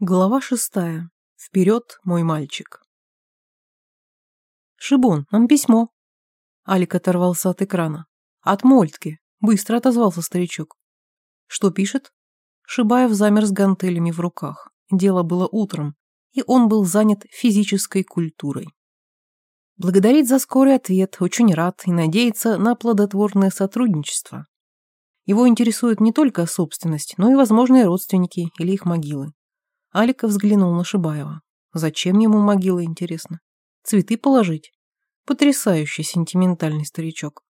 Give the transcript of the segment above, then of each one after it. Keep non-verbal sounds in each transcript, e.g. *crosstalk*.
Глава шестая. Вперед, мой мальчик. «Шибон, нам письмо». Алик оторвался от экрана. «От Мольтки», — быстро отозвался старичок. «Что пишет?» Шибаев замер с гантелями в руках. Дело было утром, и он был занят физической культурой. Благодарит за скорый ответ, очень рад и надеется на плодотворное сотрудничество. Его интересует не только собственность, но и возможные родственники или их могилы. Алика взглянул на Шибаева. Зачем ему могила, интересно? Цветы положить? Потрясающий сентиментальный старичок.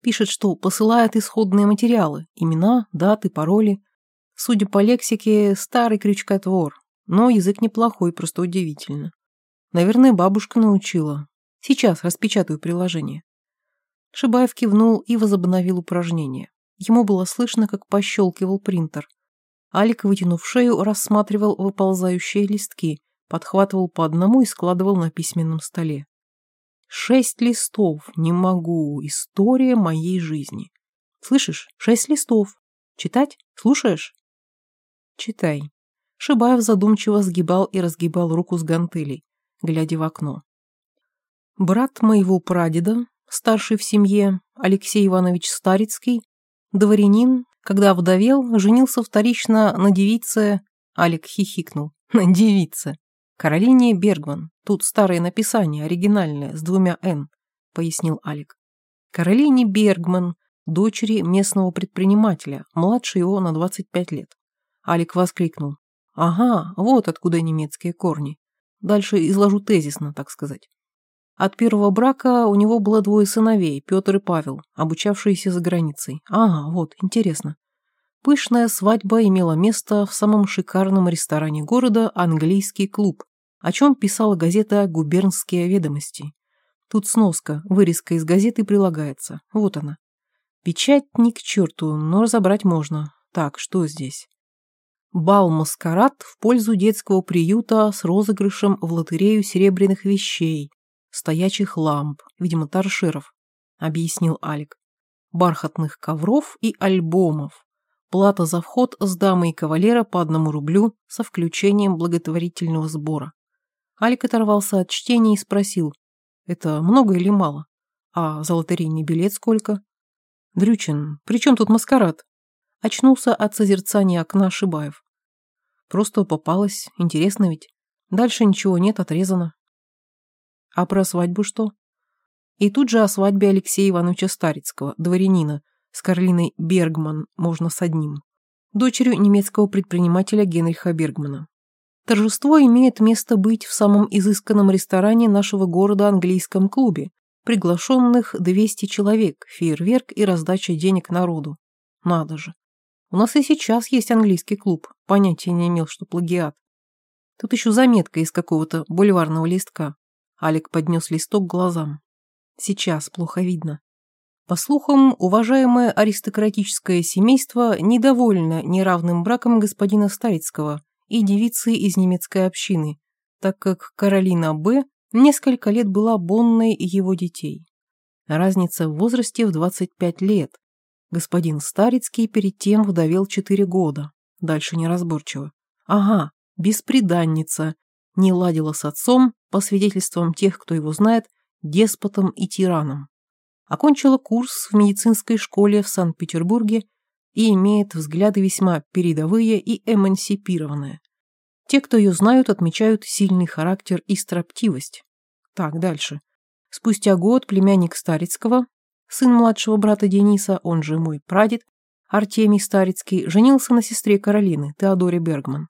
Пишет, что посылает исходные материалы, имена, даты, пароли. Судя по лексике, старый крючкотвор, но язык неплохой, просто удивительно. Наверное, бабушка научила. Сейчас распечатаю приложение. Шибаев кивнул и возобновил упражнение. Ему было слышно, как пощелкивал принтер – Алик, вытянув шею, рассматривал выползающие листки, подхватывал по одному и складывал на письменном столе. Шесть листов, не могу, история моей жизни. Слышишь, шесть листов. Читать? Слушаешь? Читай. Шибаев задумчиво сгибал и разгибал руку с гантелей, глядя в окно. Брат моего прадеда, старший в семье, Алексей Иванович Старицкий, дворянин, когда вдовел, женился вторично на девице... Алик хихикнул. *laughs* На девице. Каролине Бергман. Тут старое написание, оригинальное, с двумя «Н», пояснил Алик. Каролине Бергман, дочери местного предпринимателя, младше его на 25 лет. Алик воскликнул. Ага, вот откуда немецкие корни. Дальше изложу тезисно, так сказать. От первого брака у него было двое сыновей, Петр и Павел, обучавшиеся за границей. Ага, вот, интересно. Пышная свадьба имела место в самом шикарном ресторане города «Английский клуб», о чем писала газета «Губернские ведомости». Тут сноска, вырезка из газеты прилагается. Вот она. Печать ни к черту, но разобрать можно. Так, что здесь? Бал-маскарад в пользу детского приюта с розыгрышем в лотерею серебряных вещей, стоячих ламп, видимо, торшеров, объяснил Алик, бархатных ковров и альбомов, плата за вход с дамой и кавалера по одному рублю со включением благотворительного сбора. Алик оторвался от чтения и спросил, это много или мало? А за лотерейный билет сколько? Дрючин, при чем тут маскарад? Очнулся от созерцания окна Шибаев. Просто попалось, интересно ведь. Дальше ничего нет, отрезано. А про свадьбу что? И тут же о свадьбе Алексея Ивановича Старицкого, дворянина, с Карлиной Бергман, можно с одним, дочерью немецкого предпринимателя Генриха Бергмана. Торжество имеет место быть в самом изысканном ресторане нашего города английском клубе. Приглашенных 200 человек, фейерверк и раздача денег народу. Надо же. У нас и сейчас есть английский клуб. Понятия не имел, что плагиат. Тут еще заметка из какого-то бульварного листка. Алик поднес листок к глазам. Сейчас плохо видно. По слухам, уважаемое аристократическое семейство недовольно неравным браком господина Старицкого и девицы из немецкой общины, так как Каролина Б. несколько лет была бонной его детей. Разница в возрасте в 25 лет. Господин Старицкий перед тем вдовел 4 года. Дальше неразборчиво. Ага, бесприданница, не ладила с отцом, по свидетельствам тех, кто его знает, деспотом и тираном. Окончила курс в медицинской школе в Санкт-Петербурге и имеет взгляды весьма передовые и эмансипированные. Те, кто ее знают, отмечают сильный характер и строптивость. Так, дальше. Спустя год племянник Старицкого, сын младшего брата Дениса, он же мой прадед, Артемий Старицкий, женился на сестре Каролины, Теодоре Бергман.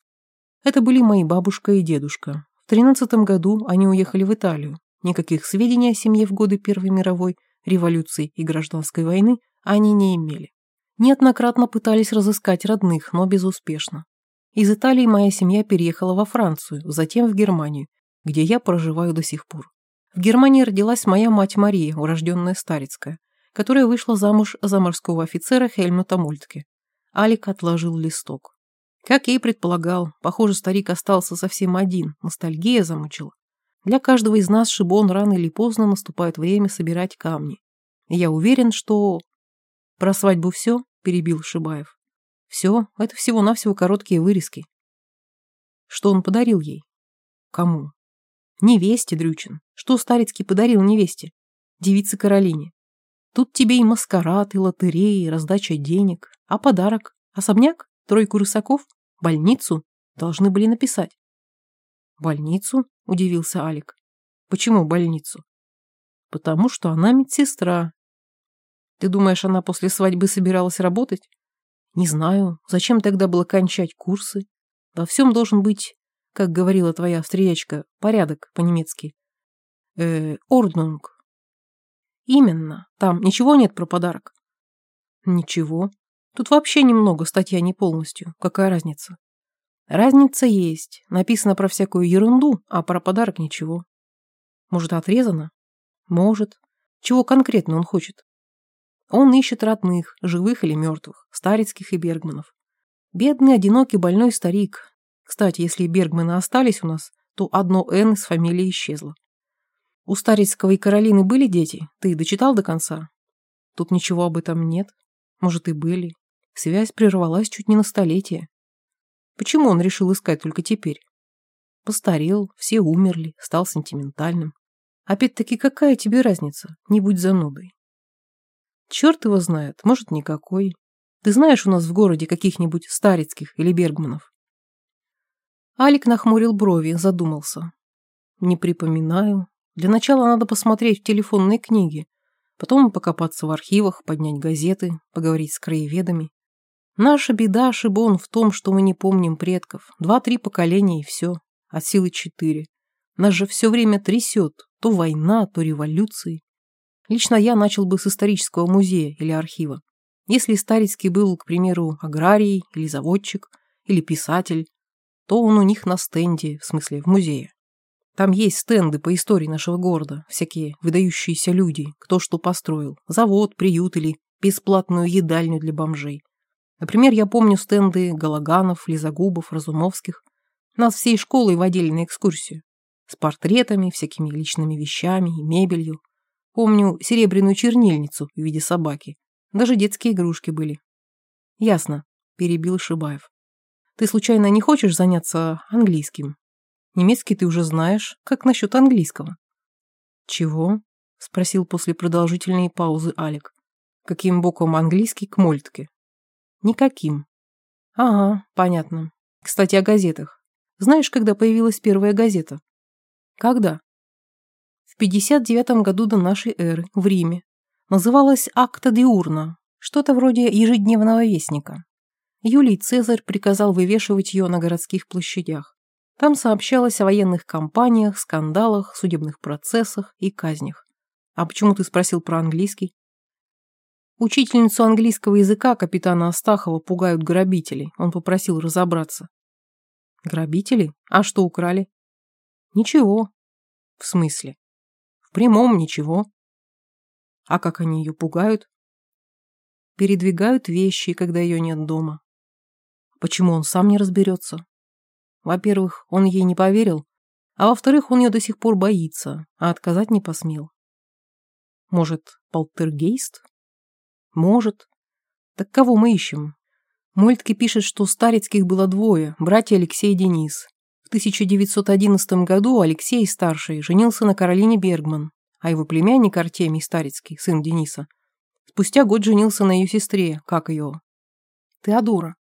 Это были мои бабушка и дедушка. В тринадцатом году они уехали в Италию. Никаких сведений о семье в годы Первой мировой, революции и гражданской войны они не имели. Неоднократно пытались разыскать родных, но безуспешно. Из Италии моя семья переехала во Францию, затем в Германию, где я проживаю до сих пор. В Германии родилась моя мать Мария, урожденная Старицкая, которая вышла замуж за морского офицера Хельмута Мультке. Алик отложил листок. Как я и предполагал, похоже, старик остался совсем один, ностальгия замучила. Для каждого из нас, Шибон, рано или поздно наступает время собирать камни. И я уверен, что... Про свадьбу все, перебил Шибаев. Все, это всего-навсего короткие вырезки. Что он подарил ей? Кому? Невесте, Дрючин. Что Старицкий подарил невесте? Девице Каролине. Тут тебе и маскарад, и лотереи, и раздача денег. А подарок? Особняк? Тройку рысаков? Больницу? Должны были написать. Больницу? Удивился Алик. Почему больницу? Потому что она медсестра. Ты думаешь, она после свадьбы собиралась работать? Не знаю. Зачем тогда было кончать курсы? Во всем должен быть, как говорила твоя австриячка, порядок по-немецки. Э, орднунг. Именно. Там ничего нет про подарок? Ничего. Тут вообще немного, статья не полностью. Какая разница? Разница есть. Написано про всякую ерунду, а про подарок ничего. Может, отрезано? Может. Чего конкретно он хочет? Он ищет родных, живых или мертвых, Старицких и Бергманов. Бедный, одинокий, больной старик. Кстати, если Бергманы остались у нас, то одно «Н» из фамилии исчезло. У Старицкого и Каролины были дети? Ты дочитал до конца? Тут ничего об этом нет. Может, и были. Связь прервалась чуть не на столетие. Почему он решил искать только теперь? Постарел, все умерли, стал сентиментальным. Опять-таки, какая тебе разница? Не будь занудой. Черт его знает, может, никакой. Ты знаешь у нас в городе каких-нибудь Старицких или Бергманов? Алик нахмурил брови, задумался. Не припоминаю. Для начала надо посмотреть в телефонные книги, потом покопаться в архивах, поднять газеты, поговорить с краеведами. Наша беда, Шибон, в том, что мы не помним предков. Два-три поколения и все. От силы четыре. Нас же все время трясет. То война, то революции. Лично я начал бы с исторического музея или архива. Если Старицкий был, к примеру, аграрий или заводчик, или писатель, то он у них на стенде, в смысле в музее. Там есть стенды по истории нашего города, всякие выдающиеся люди, кто что построил, завод, приют или бесплатную едальню для бомжей. Например, я помню стенды Галаганов, Лизагубов, Разумовских. Нас всей школой водили на экскурсию. С портретами, всякими личными вещами и мебелью. Помню серебряную чернильницу в виде собаки. Даже детские игрушки были. Ясно, перебил Шибаев. Ты случайно не хочешь заняться английским? Немецкий ты уже знаешь. Как насчет английского? Чего? Спросил после продолжительной паузы Алик. Каким боком английский к Мольтке? Никаким. Ага, понятно. Кстати, о газетах. Знаешь, когда появилась первая газета? Когда? В 59 году до нашей эры, в Риме. Называлась «Акта диурна», что-то вроде ежедневного вестника. Юлий Цезарь приказал вывешивать ее на городских площадях. Там сообщалось о военных кампаниях, скандалах, судебных процессах и казнях. А почему ты спросил про английский? Учительницу английского языка капитана Астахова пугают грабители. Он попросил разобраться. Грабители? А что украли? Ничего. В смысле? В прямом ничего. А как они ее пугают? Передвигают вещи, когда ее нет дома. Почему он сам не разберется? Во-первых, он ей не поверил, а во-вторых, он ее до сих пор боится, а отказать не посмел. Может, полтергейст? Может. Так кого мы ищем? Мольтке пишет, что Старицких было двое, братья Алексей и Денис. В 1911 году Алексей, старший, женился на Каролине Бергман, а его племянник Артемий Старицкий, сын Дениса, спустя год женился на ее сестре, как ее? Теодора.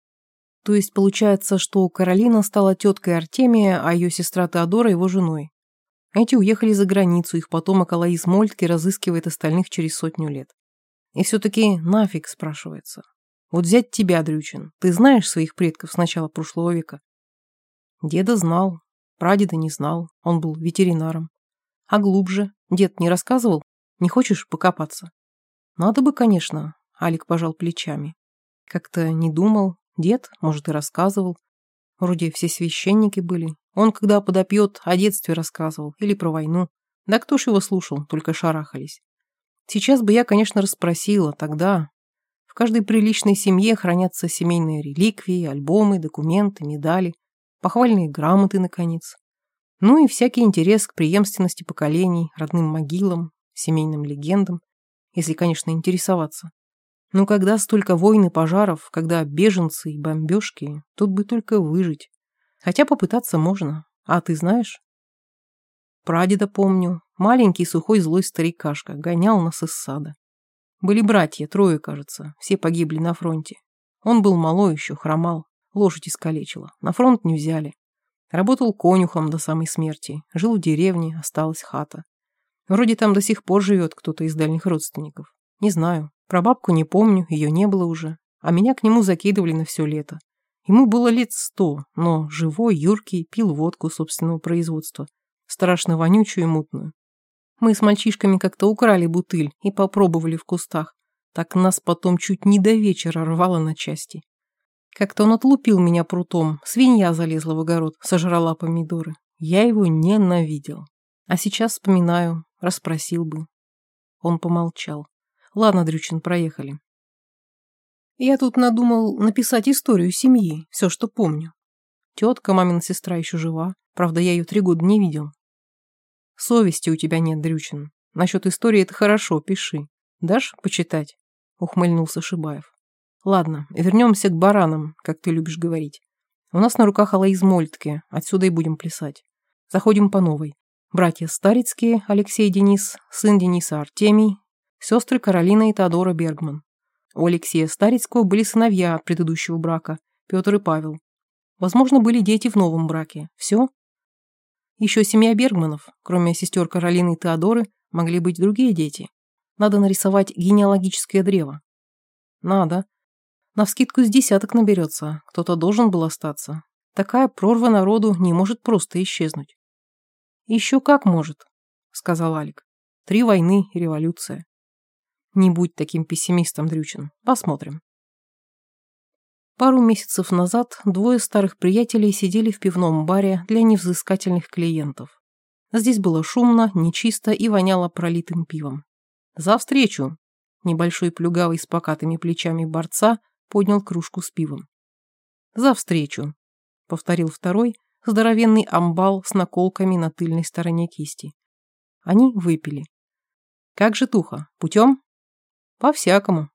То есть получается, что Каролина стала теткой Артемия, а ее сестра Теодора его женой. Эти уехали за границу, их потомок Алаис Мольтке разыскивает остальных через сотню лет. И все-таки нафиг, спрашивается. Вот взять тебя, Дрючин. Ты знаешь своих предков с начала прошлого века? Деда знал, прадеда не знал. Он был ветеринаром. А глубже? Дед не рассказывал? Не хочешь покопаться? Надо бы, конечно. Алик пожал плечами. Как-то не думал. Дед, может, и рассказывал. Вроде все священники были. Он, когда подопьет, о детстве рассказывал. Или про войну. Да кто ж его слушал, только шарахались. Сейчас бы я, конечно, расспросила, тогда... В каждой приличной семье хранятся семейные реликвии, альбомы, документы, медали, похвальные грамоты, наконец. Ну и всякий интерес к преемственности поколений, родным могилам, семейным легендам, если, конечно, интересоваться. Но когда столько войн и пожаров, когда беженцы и бомбежки, тут бы только выжить. Хотя попытаться можно. А ты знаешь? Прадеда помню. Маленький сухой злой старикашка. Гонял нас из сада. Были братья, трое, кажется. Все погибли на фронте. Он был малой еще, хромал. Лошадь искалечила. На фронт не взяли. Работал конюхом до самой смерти. Жил в деревне, осталась хата. Вроде там до сих пор живет кто-то из дальних родственников. Не знаю. Про бабку не помню, ее не было уже. А меня к нему закидывали на все лето. Ему было лет сто, но живой, юркий, пил водку собственного производства. Страшно вонючую и мутную. Мы с мальчишками как-то украли бутыль и попробовали в кустах. Так нас потом чуть не до вечера рвало на части. Как-то он отлупил меня прутом, свинья залезла в огород, сожрала помидоры. Я его ненавидел. А сейчас вспоминаю, расспросил бы. Он помолчал. Ладно, Дрючин, проехали. Я тут надумал написать историю семьи, все, что помню. Тетка, мамина сестра еще жива, правда, я ее три года не видел. Совести у тебя нет, Дрючин. Насчет истории это хорошо, пиши. Дашь почитать? Ухмыльнулся Шибаев. Ладно, вернемся к баранам, как ты любишь говорить. У нас на руках Алаиз Мольтке, отсюда и будем плясать. Заходим по новой. Братья Старицкие, Алексей Денис, сын Дениса Артемий, сестры Каролина и Теодора Бергман. У Алексея Старицкого были сыновья от предыдущего брака, Петр и Павел. Возможно, были дети в новом браке. Все? Еще семья Бергманов, кроме сестер Каролины и Теодоры, могли быть другие дети. Надо нарисовать генеалогическое древо. Надо. Навскидку с десяток наберется, кто-то должен был остаться. Такая прорва народу не может просто исчезнуть. Еще как может, сказал Алик. Три войны и революция. Не будь таким пессимистом, Дрючин. Посмотрим. Пару месяцев назад двое старых приятелей сидели в пивном баре для невзыскательных клиентов. Здесь было шумно, нечисто и воняло пролитым пивом. «За встречу!» Небольшой плюгавый с покатыми плечами борца поднял кружку с пивом. «За встречу!» — повторил второй, здоровенный амбал с наколками на тыльной стороне кисти. Они выпили. «Как же туха? Путем?» «По-всякому».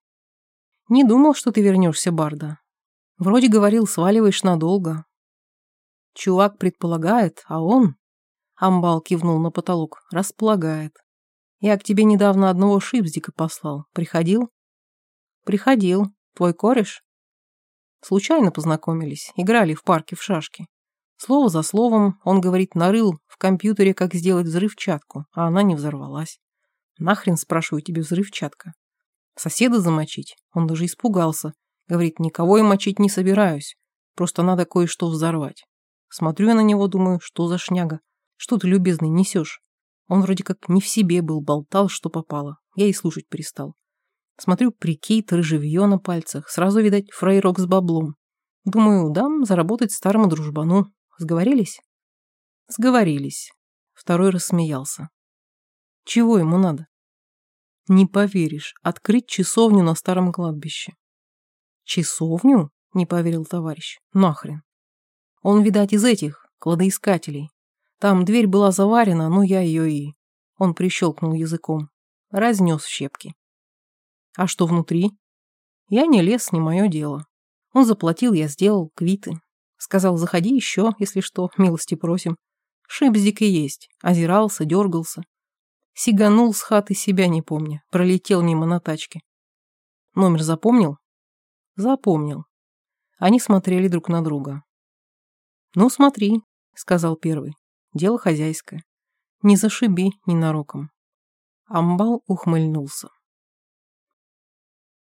«Не думал, что ты вернешься, Барда. Вроде говорил, сваливаешь надолго». Чувак предполагает, а он...» Амбал кивнул на потолок. «Располагает. Я к тебе недавно одного шипздика послал. Приходил?» «Приходил. Твой кореш?» Случайно познакомились, играли в парке в шашки. Слово за словом, он говорит, нарыл в компьютере, как сделать взрывчатку, а она не взорвалась. Нахрен, спрашиваю, тебе взрывчатка? Соседа замочить? Он даже испугался. Говорит, никого я мочить не собираюсь. Просто надо кое-что взорвать. Смотрю я на него, думаю, что за шняга? Что ты, любезный, несешь? Он вроде как не в себе был, болтал, что попало. Я и слушать перестал. Смотрю, прикид, рыжевье на пальцах. Сразу, видать, фрейрок с баблом. Думаю, дам заработать старому дружбану. Сговорились? Сговорились. Второй рассмеялся. Чего ему надо? Не поверишь, открыть часовню на старом кладбище. Часовню? Не поверил товарищ. Нахрен. Он, видать, из этих, кладоискателей. Там дверь была заварена, но я ее и... Он прищелкнул языком. Разнес в щепки. А что внутри? Я не лез, не мое дело. Он заплатил, я сделал, квиты. Сказал, заходи еще, если что, милости просим. Шипздик и есть. Озирался, дергался. Сиганул с хаты себя не помня. Пролетел мимо на тачке. Номер запомнил? Запомнил. Они смотрели друг на друга. «Ну, смотри», — сказал первый. «Дело хозяйское. Не зашиби ненароком». Амбал ухмыльнулся.